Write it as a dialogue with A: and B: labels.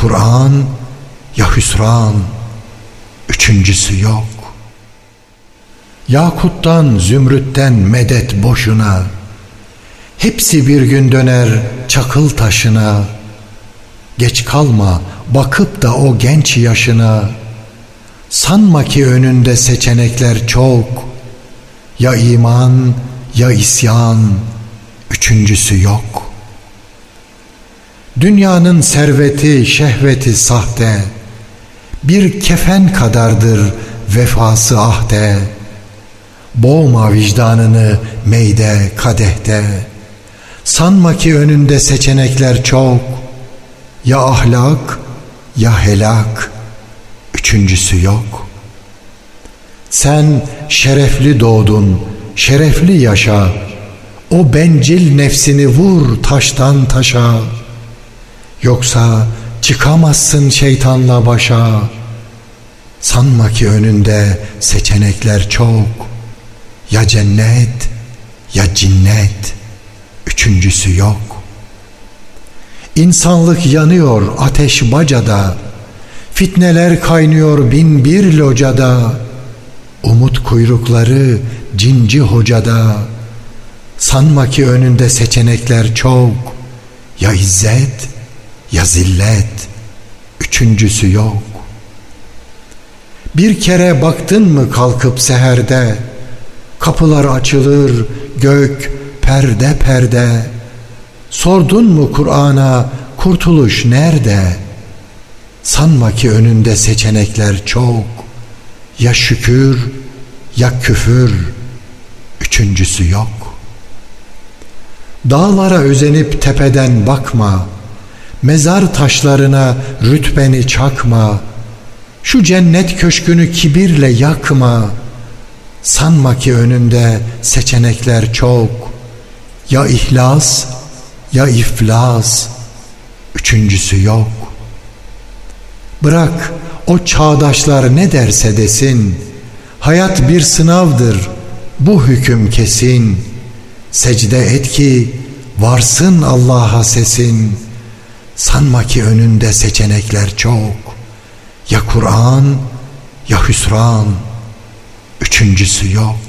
A: Kur'an ya hüsran, üçüncüsü yok. Yakuttan, zümrütten medet boşuna, hepsi bir gün döner çakıl taşına. Geç kalma, bakıp da o genç yaşına, sanma ki önünde seçenekler çok. Ya iman, ya isyan, üçüncüsü yok. Dünyanın serveti, şehveti sahte, bir kefen kadardır vefası ahde. Boğma vicdanını meyde, kadehte. Sanma ki önünde seçenekler çok. Ya ahlak, ya helak, üçüncüsü yok. Sen şerefli doğdun, şerefli yaşa. O bencil nefsini vur taştan taşa. Yoksa çıkamazsın şeytanla başa. Sanma ki önünde seçenekler çok. Ya cennet ya cinnet. Üçüncüsü yok. İnsanlık yanıyor ateş bacada. Fitneler kaynıyor bin bir locada. Umut kuyrukları cinci hocada. Sanma ki önünde seçenekler çok. Ya izzet ya zillet. Üçüncüsü yok. Bir kere baktın mı kalkıp seherde, kapılar açılır, gök perde perde. Sordun mu Kur'an'a kurtuluş nerede? Sanma ki önünde seçenekler çok. Ya şükür ya küfür. Üçüncüsü yok. Dağlara özenip tepeden bakma. Mezar taşlarına rütbeni çakma. Şu cennet köşkünü kibirle yakma. Sanma ki önünde seçenekler çok. Ya ihlas ya iflas. Üçüncüsü yok. Bırak o çağdaşlar ne derse desin. Hayat bir sınavdır. Bu hüküm kesin. Secde et ki varsın Allah'a sesin. Sanma ki önünde seçenekler çok. Ya Kur'an ya hüsran. Üçüncüsü yok.